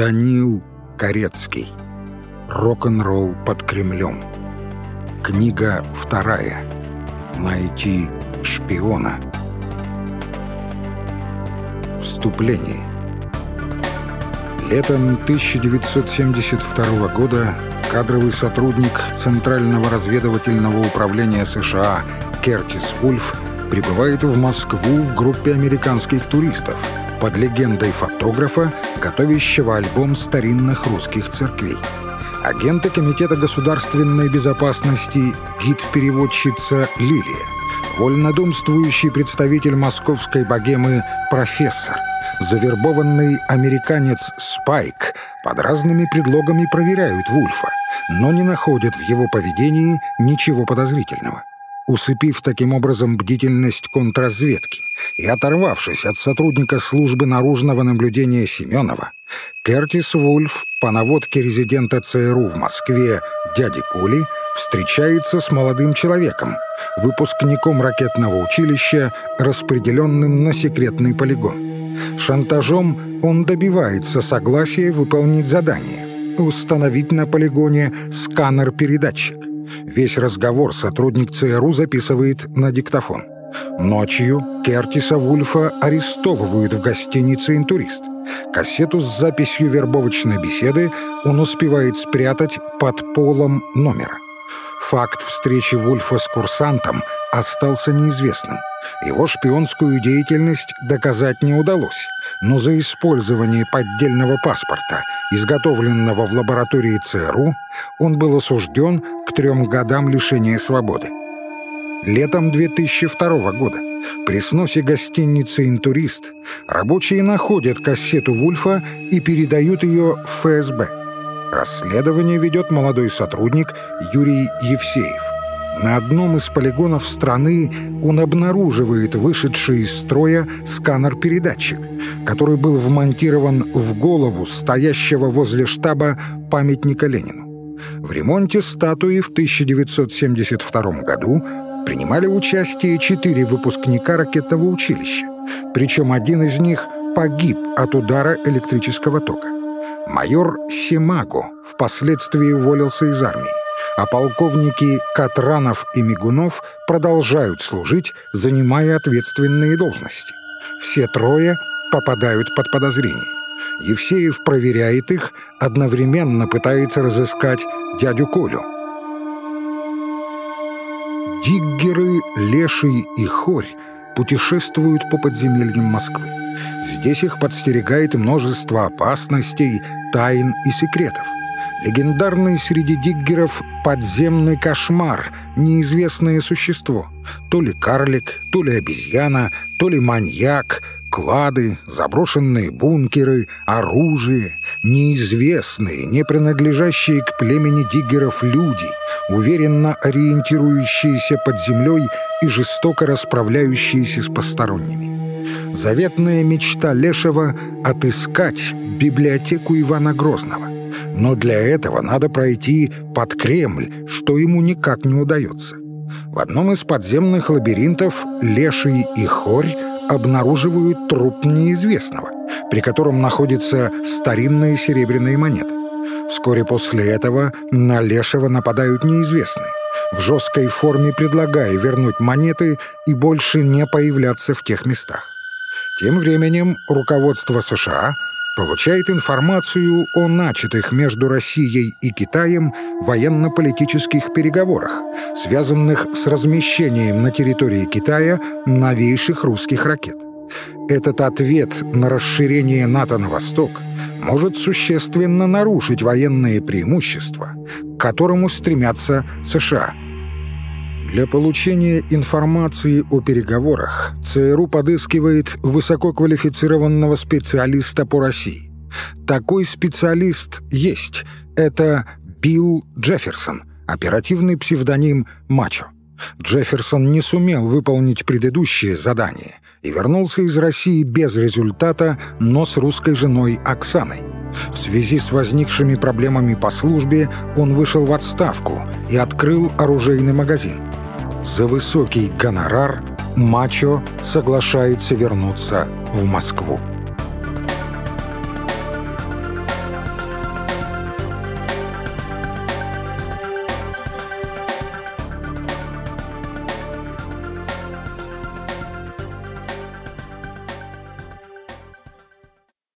Данил Корецкий. Рок-н-ролл под Кремлем. Книга вторая. Найти шпиона. Вступление. Летом 1972 года кадровый сотрудник Центрального разведывательного управления США Кертис Вульф прибывает в Москву в группе американских туристов под легендой фотографа, готовящего альбом старинных русских церквей. Агенты Комитета государственной безопасности гид-переводчица Лилия, вольнодумствующий представитель московской богемы профессор, завербованный американец Спайк под разными предлогами проверяют Вульфа, но не находят в его поведении ничего подозрительного усыпив таким образом бдительность контрразведки и оторвавшись от сотрудника службы наружного наблюдения Семенова, Кертис Вульф по наводке резидента ЦРУ в Москве дяди Коли встречается с молодым человеком, выпускником ракетного училища, распределенным на секретный полигон. Шантажом он добивается согласия выполнить задание — установить на полигоне сканер-передатчик. Весь разговор сотрудник ЦРУ записывает на диктофон. Ночью Кертиса Вульфа арестовывают в гостинице «Интурист». Кассету с записью вербовочной беседы он успевает спрятать под полом номера. Факт встречи Вульфа с курсантом остался неизвестным. Его шпионскую деятельность доказать не удалось, но за использование поддельного паспорта, изготовленного в лаборатории ЦРУ, он был осужден к трем годам лишения свободы. Летом 2002 года при сносе гостиницы «Интурист» рабочие находят кассету Вульфа и передают ее в ФСБ. Расследование ведет молодой сотрудник Юрий Евсеев – на одном из полигонов страны он обнаруживает вышедший из строя сканер-передатчик, который был вмонтирован в голову стоящего возле штаба памятника Ленину. В ремонте статуи в 1972 году принимали участие четыре выпускника ракетного училища, причем один из них погиб от удара электрического тока. Майор Симаго впоследствии уволился из армии а полковники Катранов и Мигунов продолжают служить, занимая ответственные должности. Все трое попадают под подозрение. Евсеев проверяет их, одновременно пытается разыскать дядю Колю. Диггеры, Леший и Хорь путешествуют по подземельям Москвы. Здесь их подстерегает множество опасностей, тайн и секретов – Легендарный среди диггеров подземный кошмар, неизвестное существо. То ли карлик, то ли обезьяна, то ли маньяк, клады, заброшенные бункеры, оружие, неизвестные, не принадлежащие к племени диггеров люди, уверенно ориентирующиеся под землей и жестоко расправляющиеся с посторонними. Заветная мечта Лешева — отыскать библиотеку Ивана Грозного — но для этого надо пройти под Кремль, что ему никак не удается. В одном из подземных лабиринтов Леший и Хорь обнаруживают труп неизвестного, при котором находятся старинные серебряные монеты. Вскоре после этого на Лешего нападают неизвестные, в жесткой форме предлагая вернуть монеты и больше не появляться в тех местах. Тем временем руководство США получает информацию о начатых между Россией и Китаем военно-политических переговорах, связанных с размещением на территории Китая новейших русских ракет. Этот ответ на расширение НАТО на восток может существенно нарушить военные преимущества, к которому стремятся США – для получения информации о переговорах ЦРУ подыскивает высококвалифицированного специалиста по России. Такой специалист есть. Это Билл Джефферсон, оперативный псевдоним «Мачо». Джефферсон не сумел выполнить предыдущее задание и вернулся из России без результата, но с русской женой Оксаной. В связи с возникшими проблемами по службе он вышел в отставку и открыл оружейный магазин. За высокий гонорар Мачо соглашается вернуться в Москву.